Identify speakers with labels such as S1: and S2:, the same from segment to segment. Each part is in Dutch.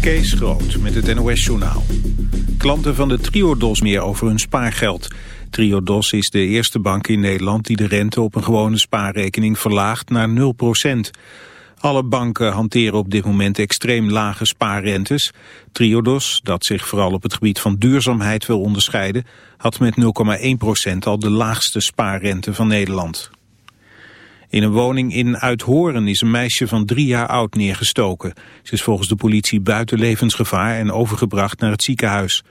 S1: Kees Groot met het NOS-journaal. Klanten van de Triodos meer over hun spaargeld. Triodos is de eerste bank in Nederland die de rente op een gewone spaarrekening verlaagt naar 0% Alle banken hanteren op dit moment extreem lage spaarrentes. Triodos, dat zich vooral op het gebied van duurzaamheid wil onderscheiden, had met 0,1% al de laagste spaarrente van Nederland. In een woning in Uithoren is een meisje van drie jaar oud neergestoken. Ze is volgens de politie buiten levensgevaar en overgebracht naar het ziekenhuis.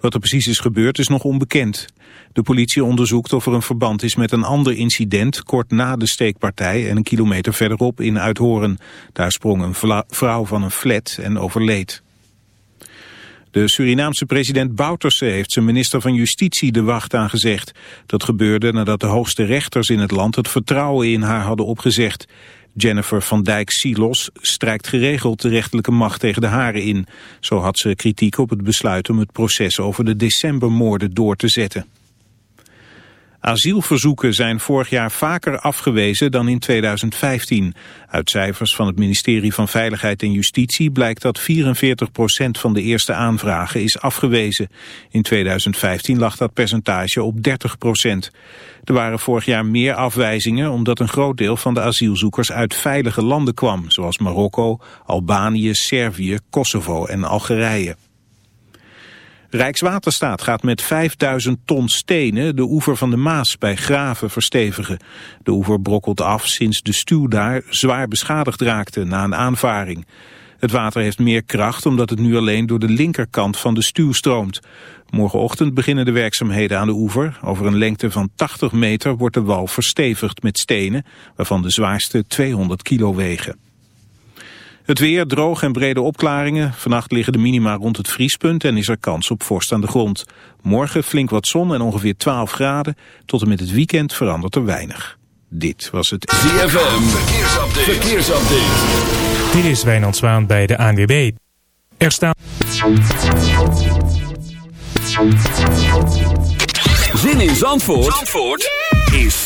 S1: Wat er precies is gebeurd is nog onbekend. De politie onderzoekt of er een verband is met een ander incident kort na de steekpartij en een kilometer verderop in Uithoren. Daar sprong een vrouw van een flat en overleed. De Surinaamse president Bouterse heeft zijn minister van Justitie de wacht aangezegd. Dat gebeurde nadat de hoogste rechters in het land het vertrouwen in haar hadden opgezegd. Jennifer van Dijk Silos strijkt geregeld de rechterlijke macht tegen de haren in. Zo had ze kritiek op het besluit om het proces over de decembermoorden door te zetten. Asielverzoeken zijn vorig jaar vaker afgewezen dan in 2015. Uit cijfers van het ministerie van Veiligheid en Justitie blijkt dat 44% van de eerste aanvragen is afgewezen. In 2015 lag dat percentage op 30% Er waren vorig jaar meer afwijzingen omdat een groot deel van de asielzoekers uit veilige landen kwam, zoals Marokko, Albanië, Servië, Kosovo en Algerije. Rijkswaterstaat gaat met 5000 ton stenen de oever van de Maas bij Graven verstevigen. De oever brokkelt af sinds de stuw daar zwaar beschadigd raakte na een aanvaring. Het water heeft meer kracht omdat het nu alleen door de linkerkant van de stuw stroomt. Morgenochtend beginnen de werkzaamheden aan de oever. Over een lengte van 80 meter wordt de wal verstevigd met stenen, waarvan de zwaarste 200 kilo wegen. Het weer, droog en brede opklaringen. Vannacht liggen de minima rond het vriespunt en is er kans op vorst aan de grond. Morgen flink wat zon en ongeveer 12 graden. Tot en met het weekend verandert er weinig. Dit was het
S2: ZFM Verkeersupdate. Verkeersupdate.
S3: Dit is Wijnand Zwaan bij de ANWB. Er staan...
S2: Zin in Zandvoort, Zandvoort is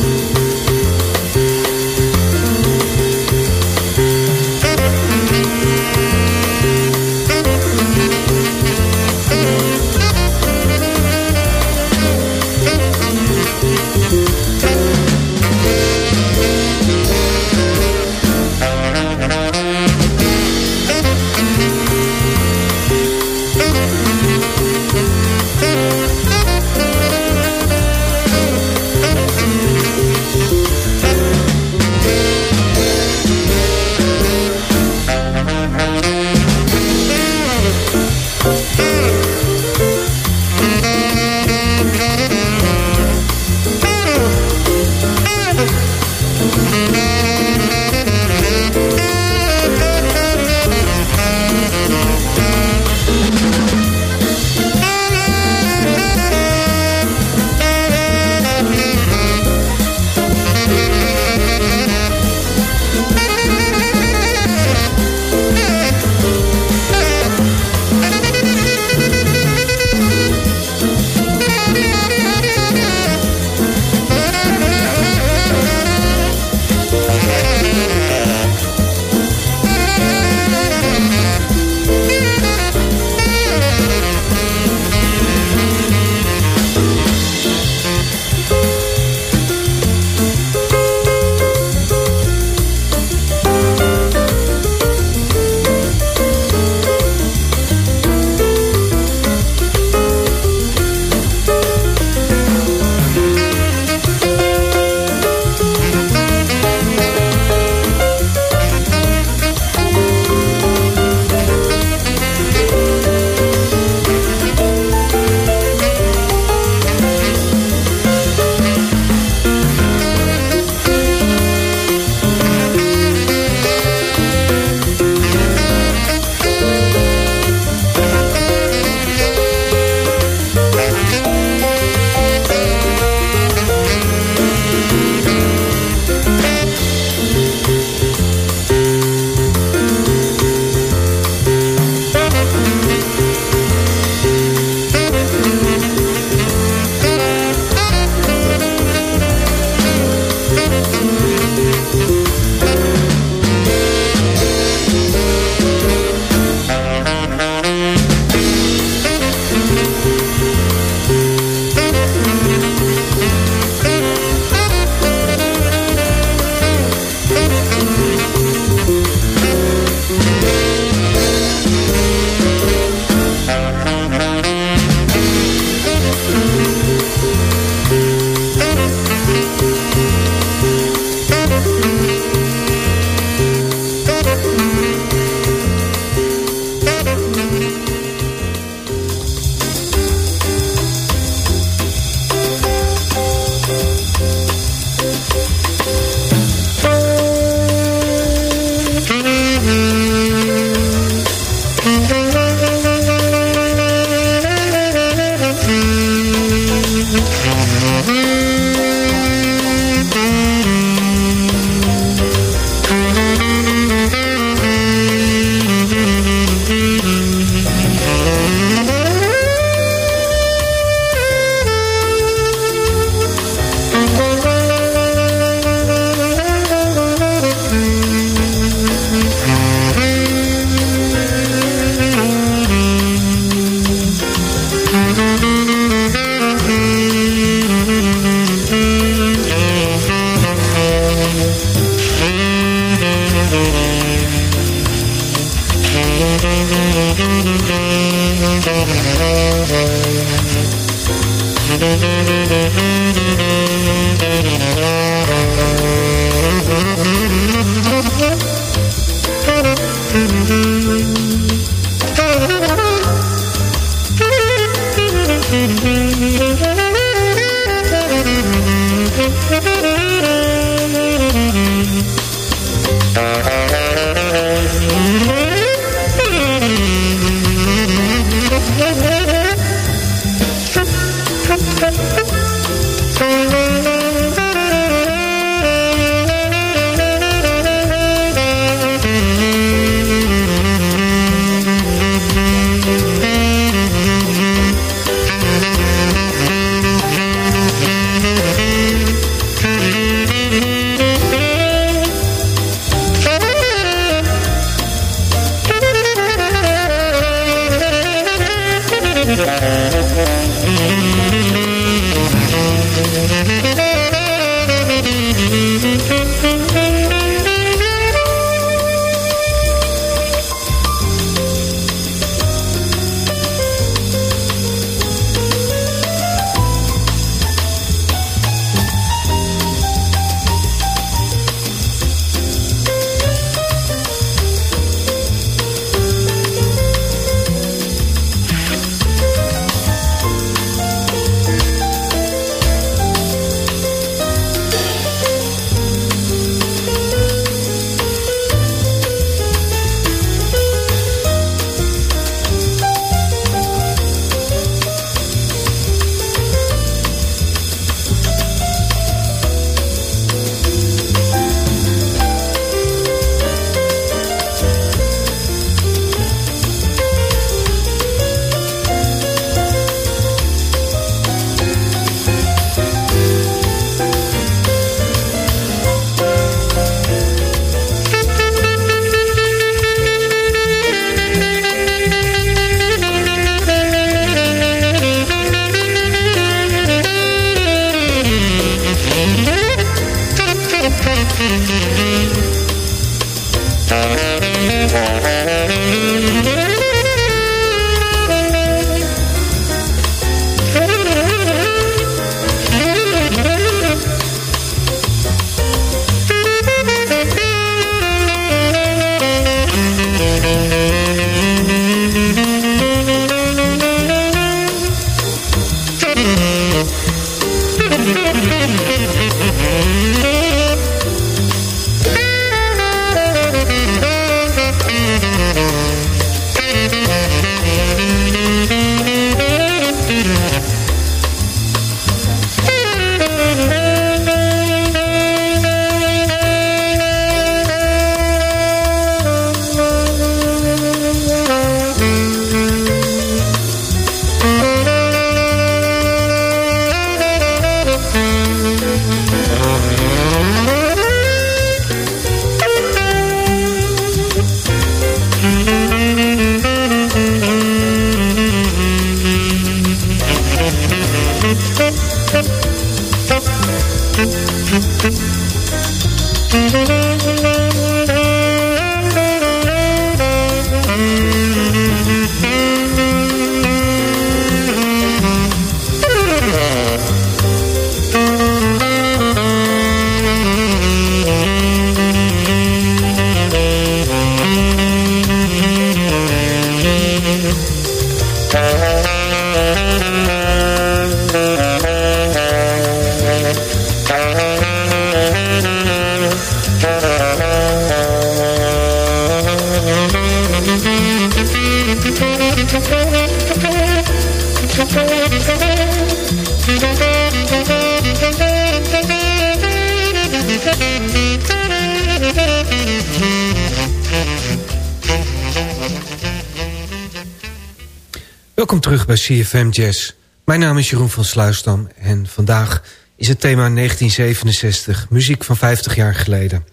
S4: CFM Jazz. Mijn naam is Jeroen van Sluisdam en vandaag is het thema 1967, muziek van 50 jaar geleden.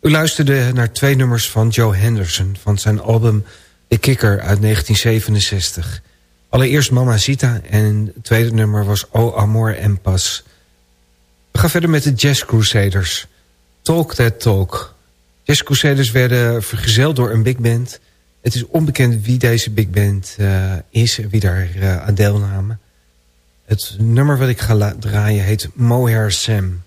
S4: U luisterde naar twee nummers van Joe Henderson van zijn album The Kicker uit 1967. Allereerst Mama Zita en het tweede nummer was O Amor en Pas. We gaan verder met de Jazz Crusaders.
S5: Talk That Talk. Jazz Crusaders werden vergezeld door een big band. Het is onbekend wie deze big band uh, is en wie daar uh, aan deelnamen. Het nummer wat ik ga draaien heet Mohair Sam.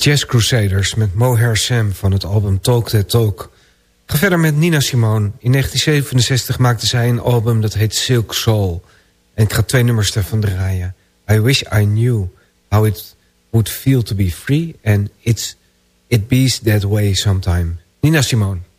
S5: Jazz Crusaders met Mohair Sam van het album Talk That Talk. Ga verder met Nina Simone. In 1967 maakte zij een album dat heet Silk Soul. En ik ga twee nummers ervan draaien. I Wish I Knew How It Would Feel To Be Free... and It's, It Bees That Way Sometime. Nina Simone.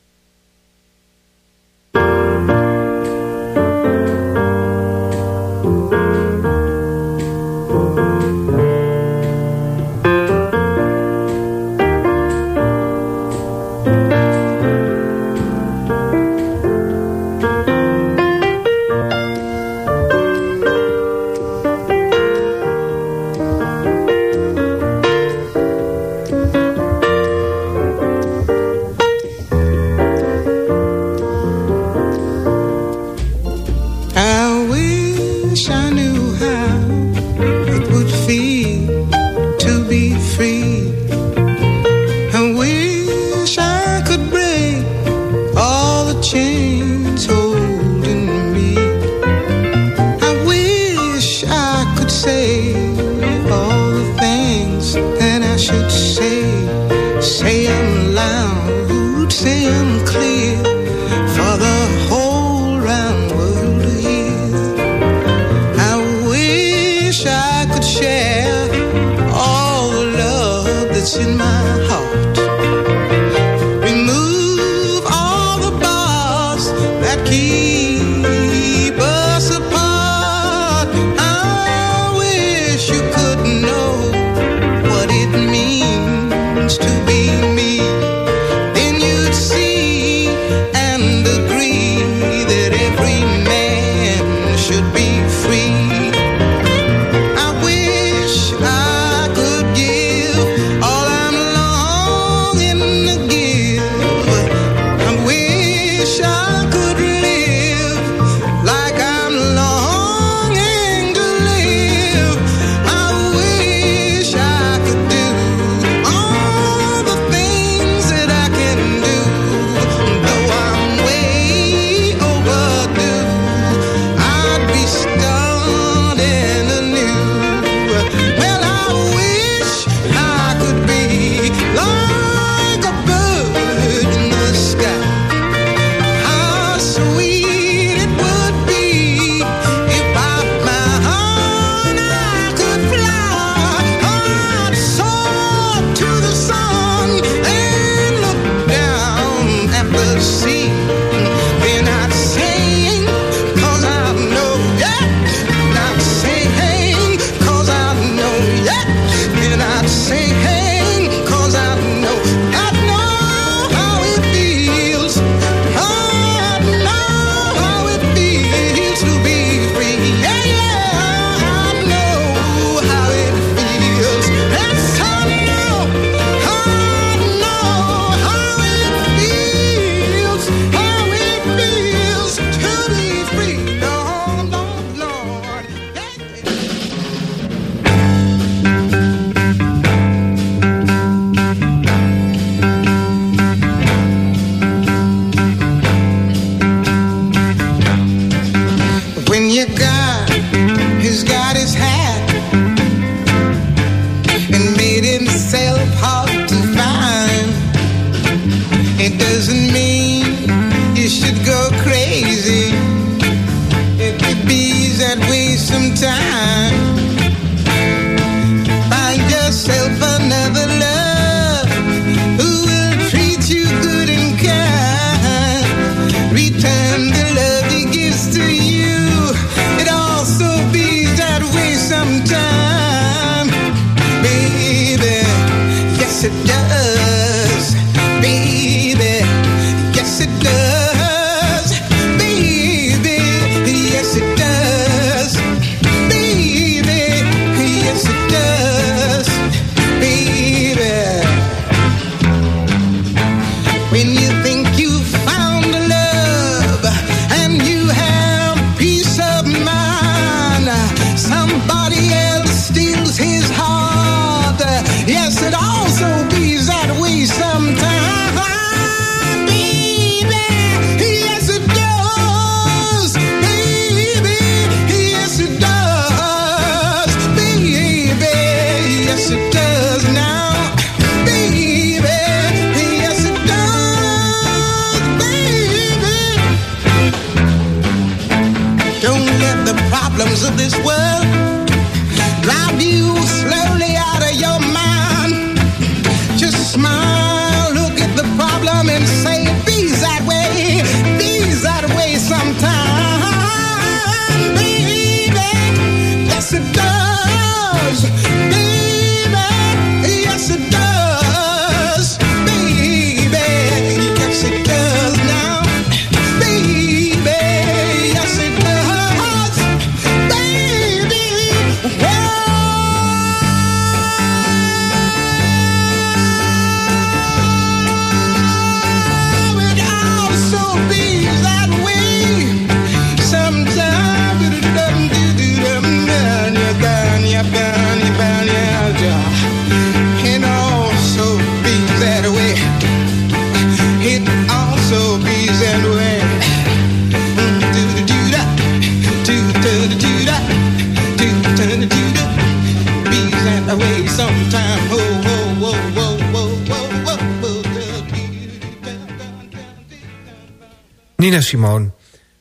S6: Simone.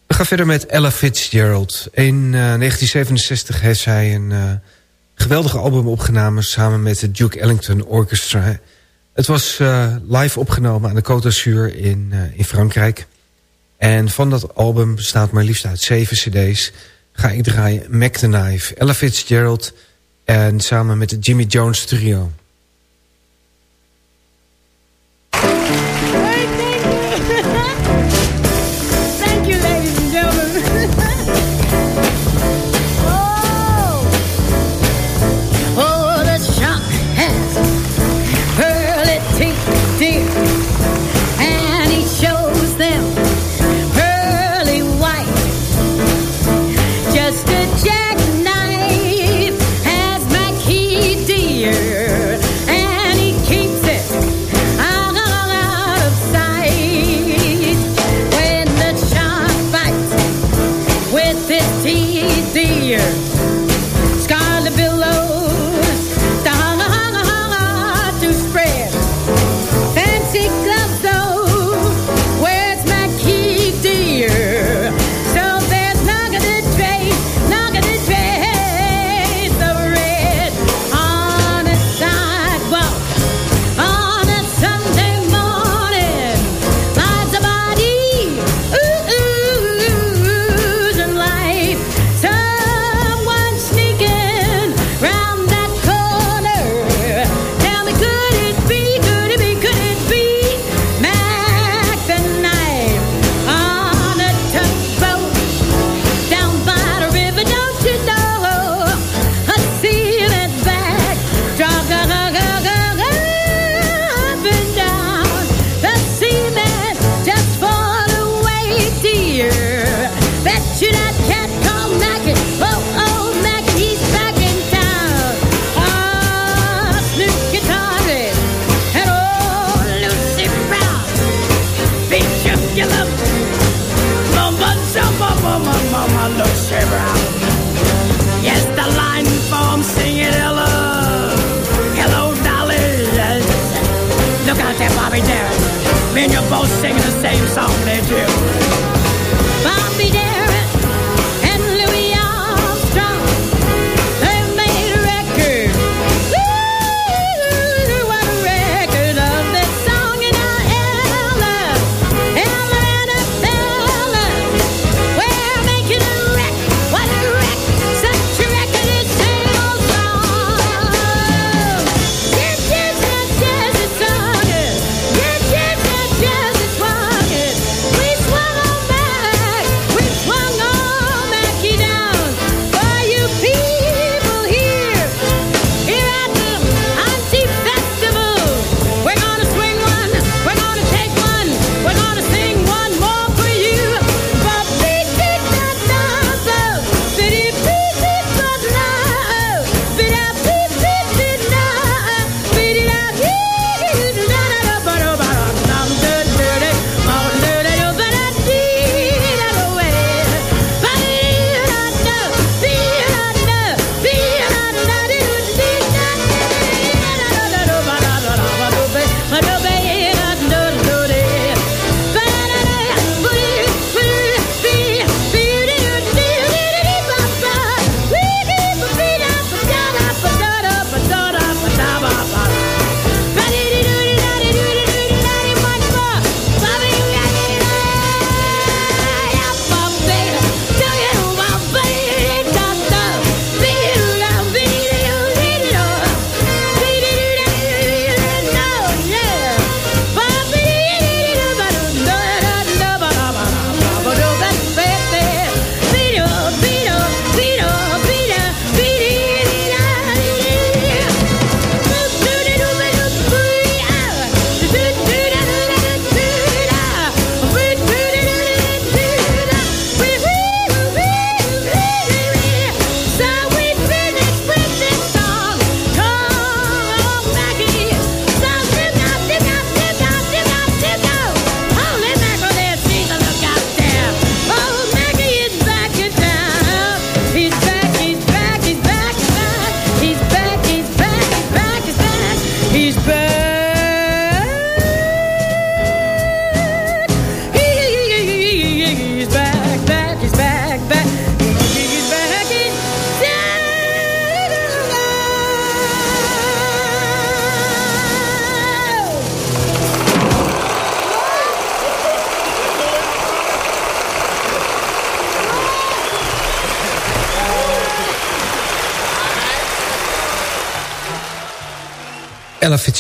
S6: We gaan verder met Ella Fitzgerald. In 1967 eh, heeft zij een uh, geweldige album opgenomen... samen met het Duke Ellington Orchestra. Het was uh, live opgenomen aan de Côte d'Azur in, in Frankrijk. En van dat album bestaat maar liefst uit zeven cd's... ga ik draaien Mac the Knife, Ella Fitzgerald... en samen met het Jimmy Jones Trio.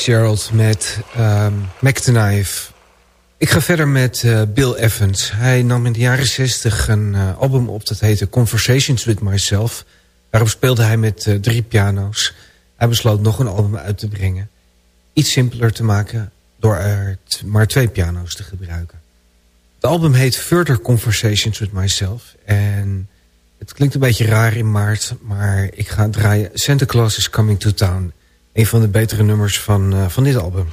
S4: Fitzgerald met um, the Knife. Ik ga verder met uh, Bill Evans. Hij nam in de jaren 60 een uh, album op dat heette Conversations with Myself. Daarop speelde hij met uh, drie piano's. Hij besloot nog een album uit te brengen. Iets simpeler te maken door er maar twee piano's te gebruiken. Het album heet Further Conversations with Myself. En het klinkt een beetje raar in maart, maar ik ga draaien Santa Claus is Coming to Town. Een van de betere nummers van, uh, van dit album.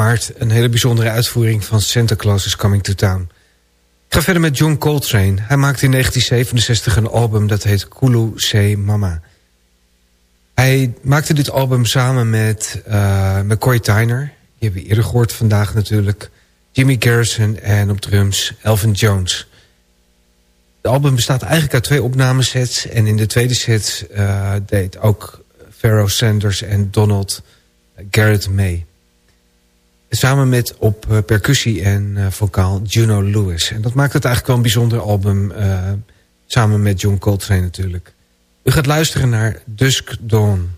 S4: Een hele bijzondere uitvoering van Santa Claus is Coming to Town. Ik ga verder met John Coltrane. Hij maakte in 1967 een album dat heet Kulu Se Mama. Hij maakte dit album samen met uh, McCoy Tyner. Die hebben we eerder gehoord vandaag natuurlijk. Jimmy Garrison en op drums Elvin Jones. Het album bestaat eigenlijk uit twee opnamesets. En in de tweede set uh, deed ook Pharoah Sanders en Donald Garrett mee. Samen met op uh, percussie en uh, vocaal Juno Lewis. En dat maakt het eigenlijk wel een bijzonder album. Uh, samen met John Coltrane natuurlijk. U gaat luisteren naar Dusk Dawn.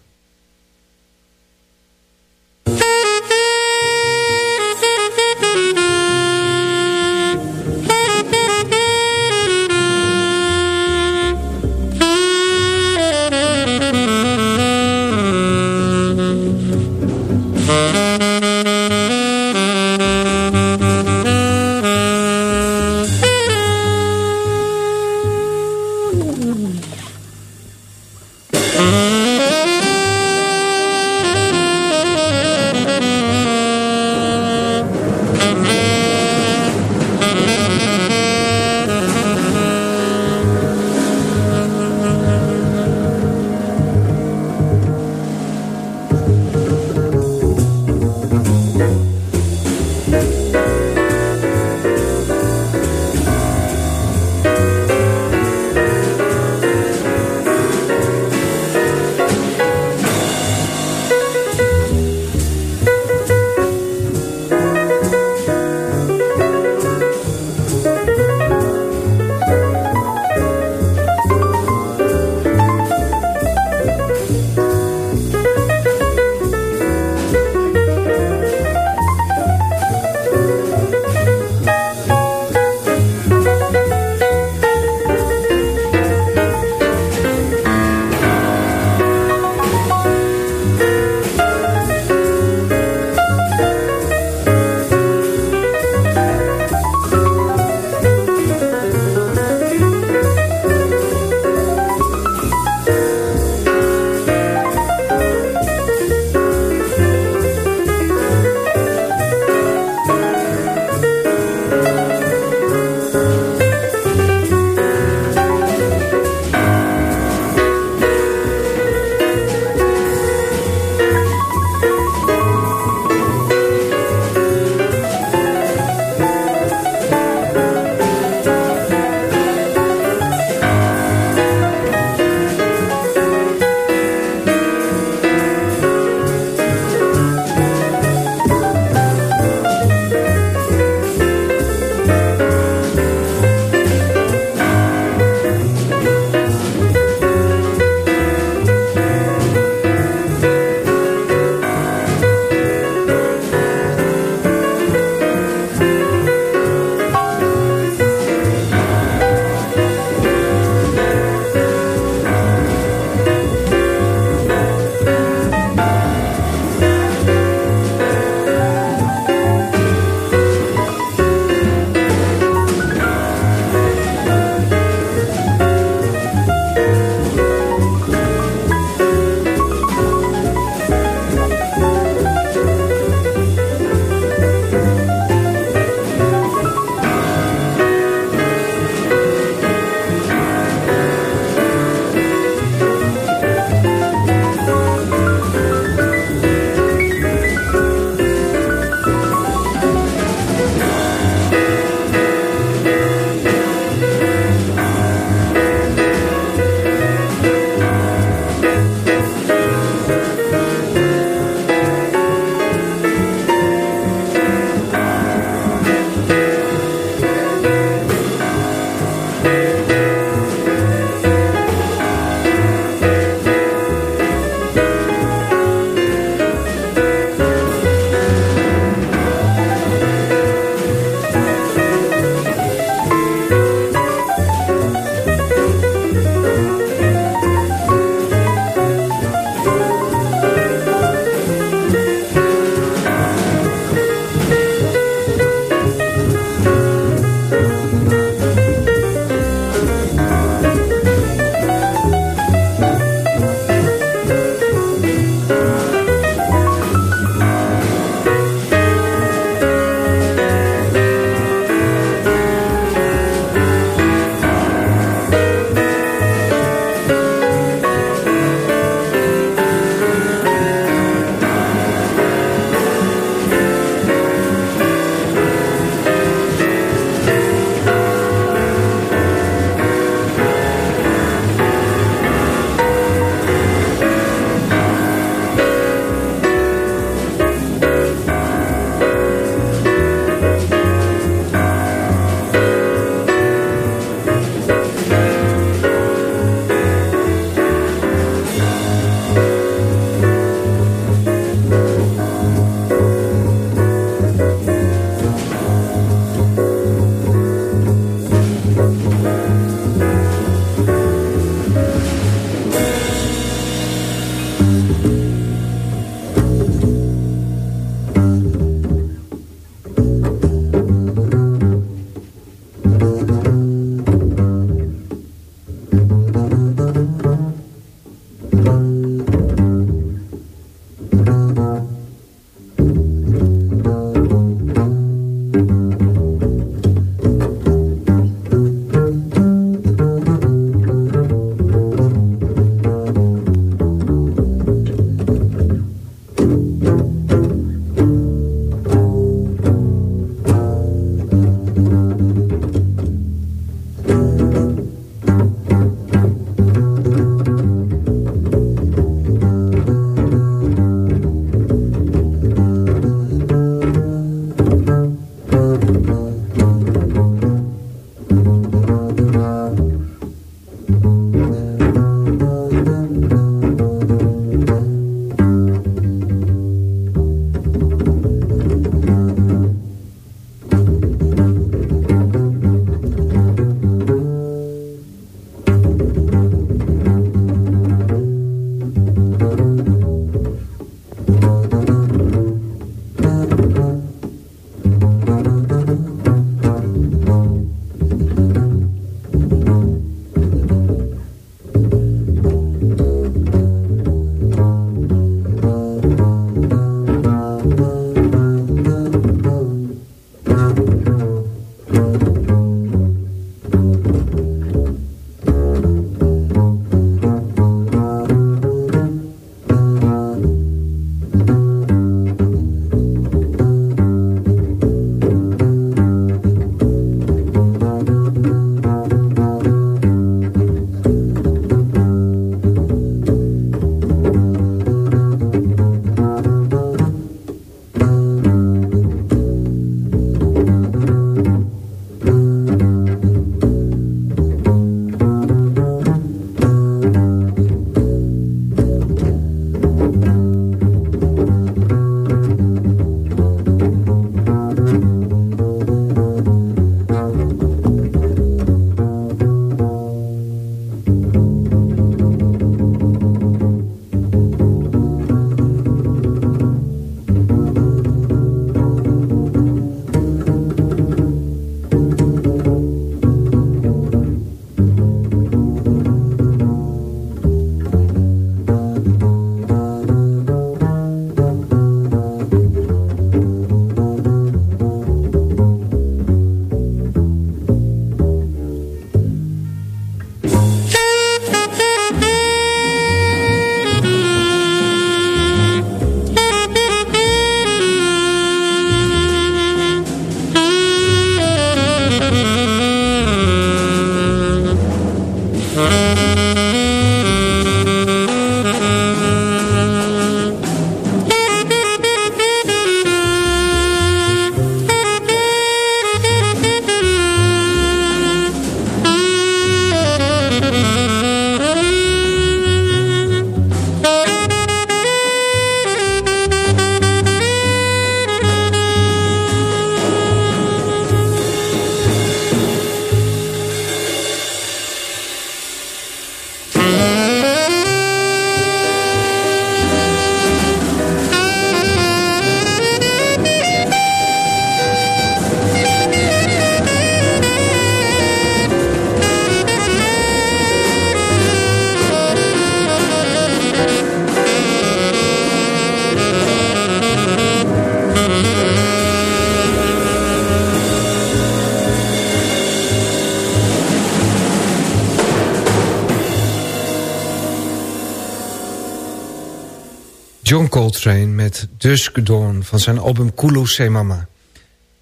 S4: John Coltrane met Dusk Dawn van zijn album Kulu Se Mama.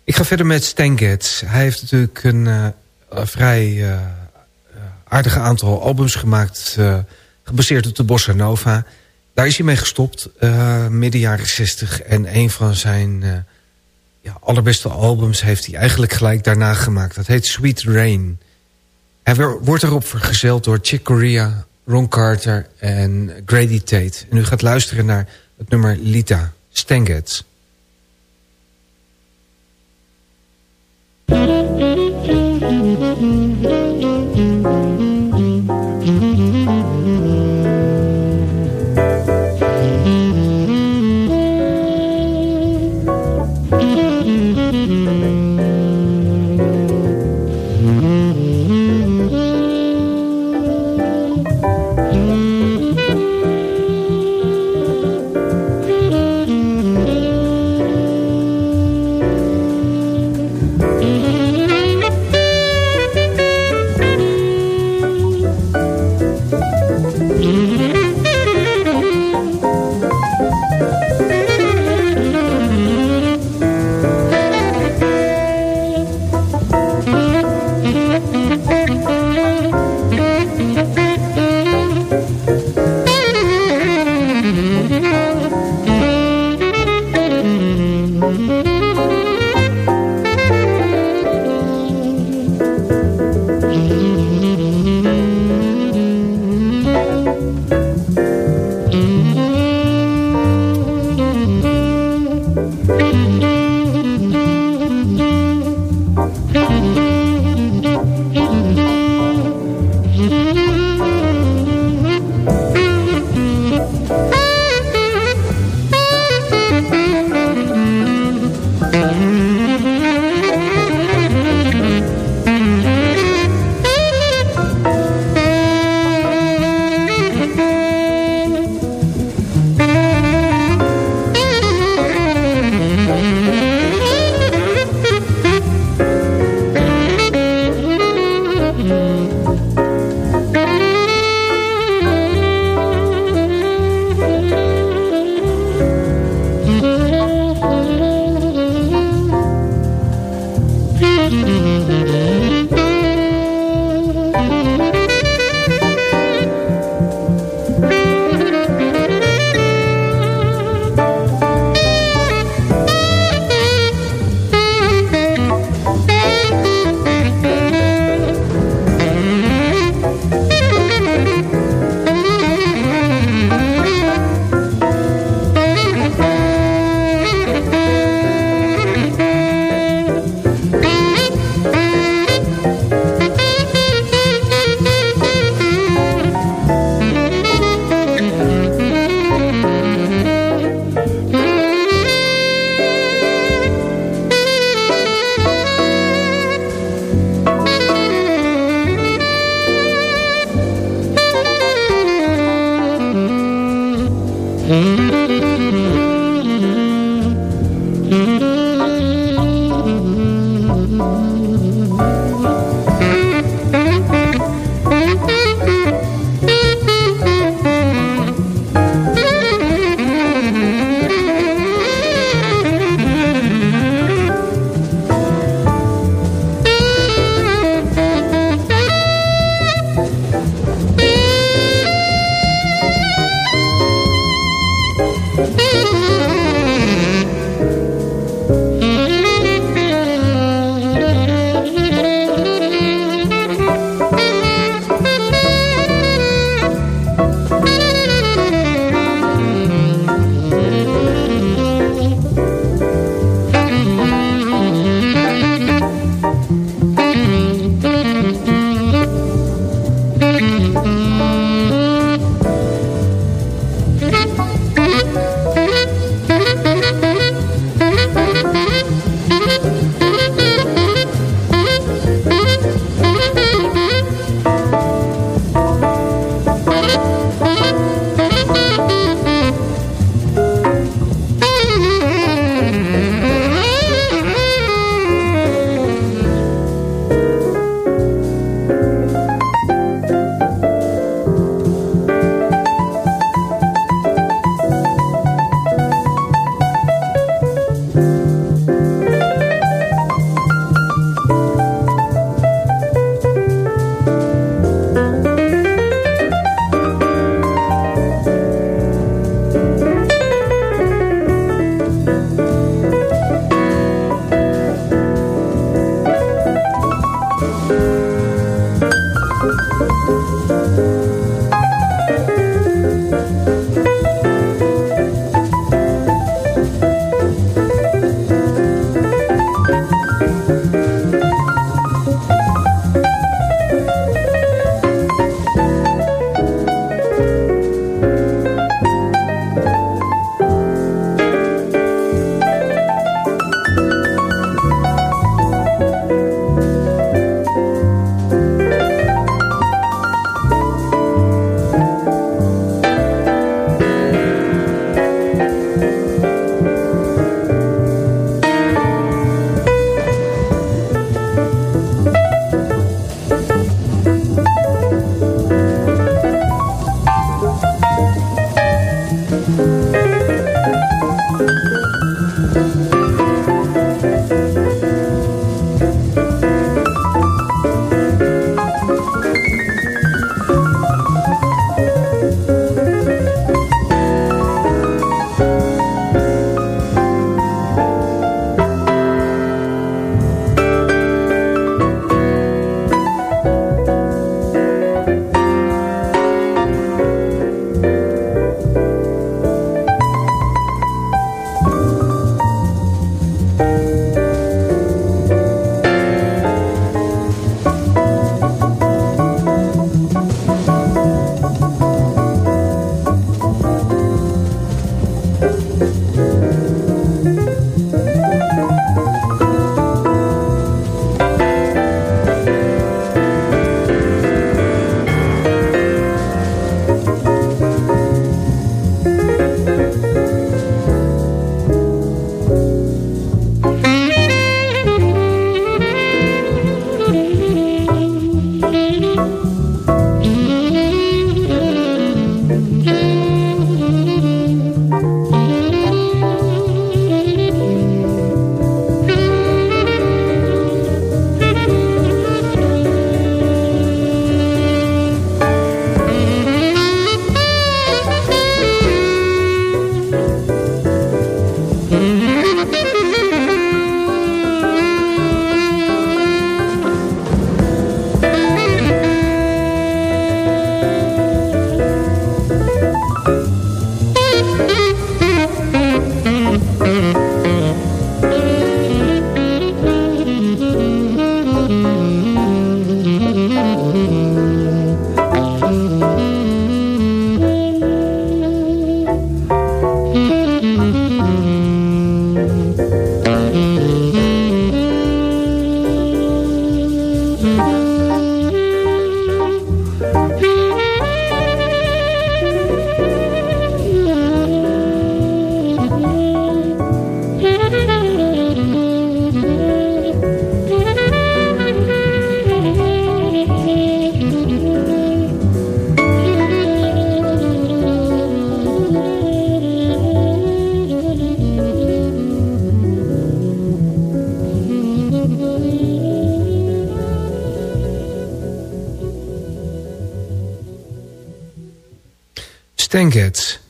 S4: Ik ga verder met Stan Getz. Hij heeft natuurlijk een uh, vrij uh, aardige aantal albums gemaakt... Gebaseerd op de Bossa Nova. Daar is hij mee gestopt, midden jaren 60. En een van zijn ja, allerbeste albums heeft hij eigenlijk gelijk daarna gemaakt. Dat heet Sweet Rain. Hij wordt erop vergezeld door Chick Corea, Ron Carter en Grady Tate. En u gaat luisteren naar het nummer Lita, Stengets.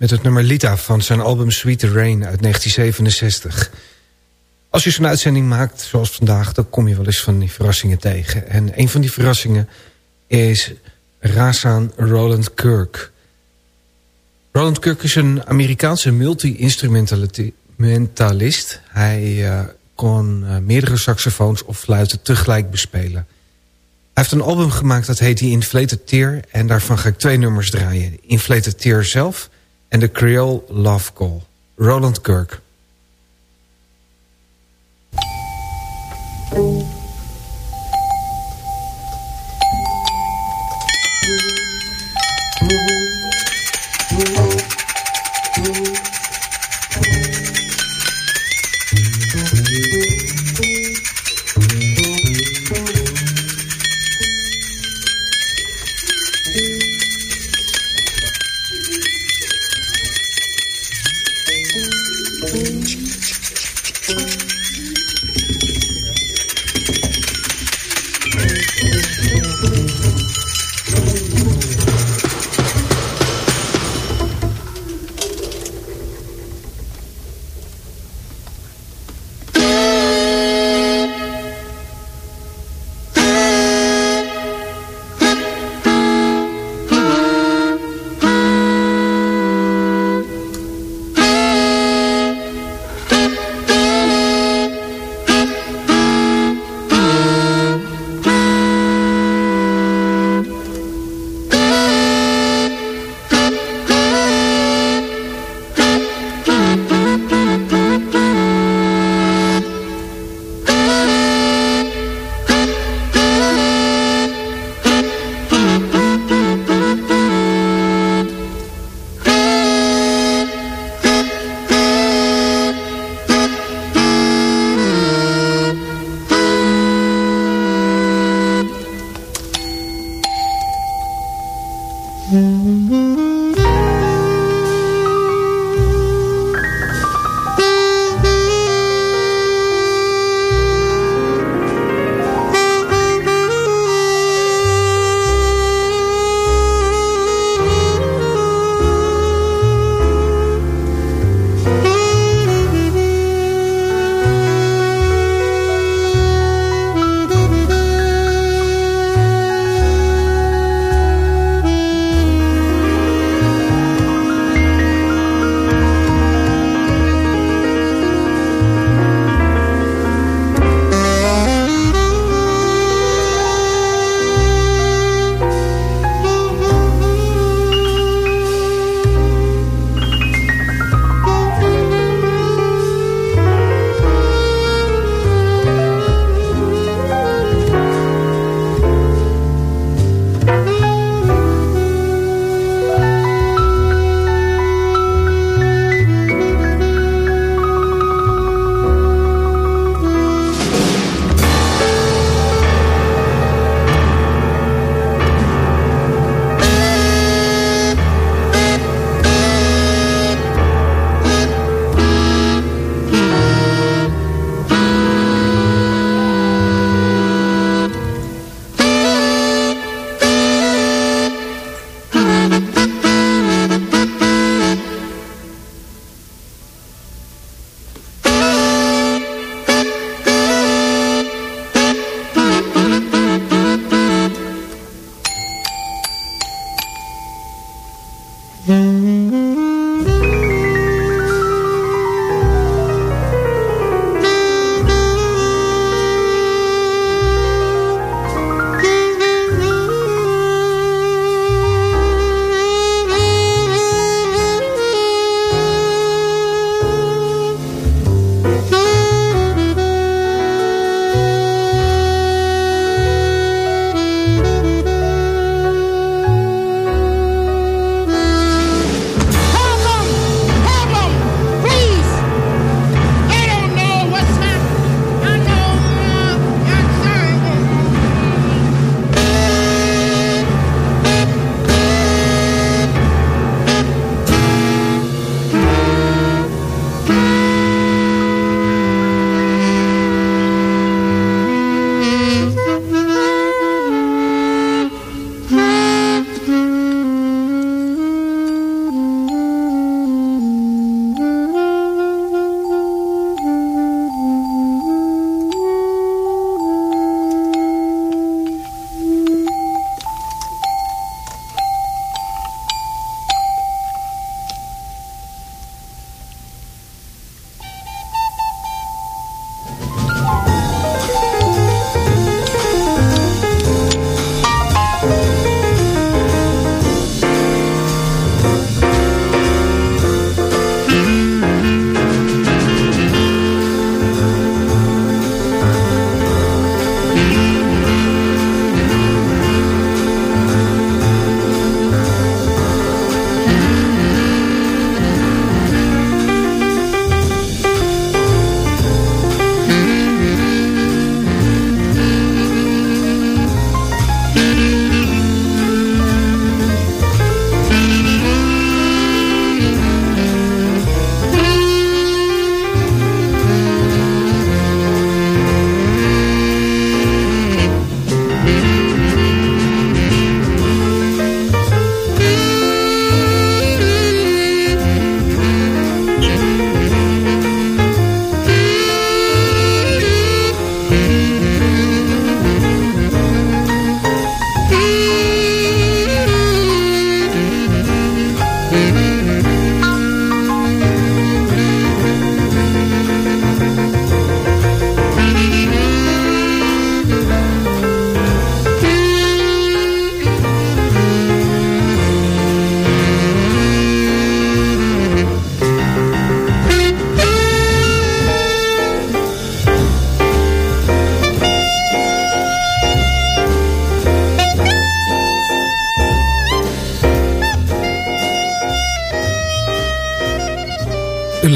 S4: Met het nummer Lita van zijn album Sweet Rain uit 1967. Als je zo'n uitzending maakt zoals vandaag... dan kom je wel eens van die verrassingen tegen. En een van die verrassingen is Razan Roland Kirk. Roland Kirk is een Amerikaanse multi-instrumentalist. Hij uh, kon uh, meerdere saxofoons of fluiten tegelijk bespelen heeft een album gemaakt dat heet The Inflated Tear. En daarvan ga ik twee nummers draaien. Inflated Tear zelf en The Creole Love Call. Roland Kirk.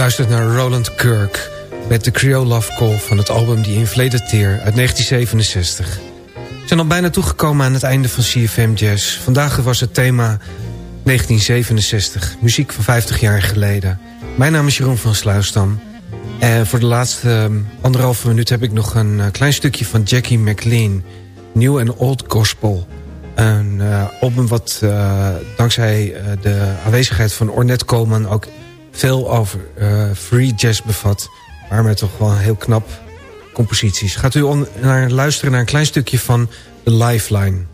S4: Luistert naar Roland Kirk met de Creole Love Call van het album The Inflated Tear uit 1967. We zijn al bijna toegekomen aan het einde van CFM Jazz. Vandaag was het thema 1967, muziek van 50 jaar geleden. Mijn naam is Jeroen van Sluisdam. En voor de laatste um, anderhalve minuut heb ik nog een uh, klein stukje van Jackie McLean. New and Old Gospel. Een uh, album wat dankzij de aanwezigheid van Ornette Coleman... ook veel over uh, free jazz bevat. Maar met toch wel heel knap composities. Gaat u naar luisteren naar een klein stukje van The Lifeline.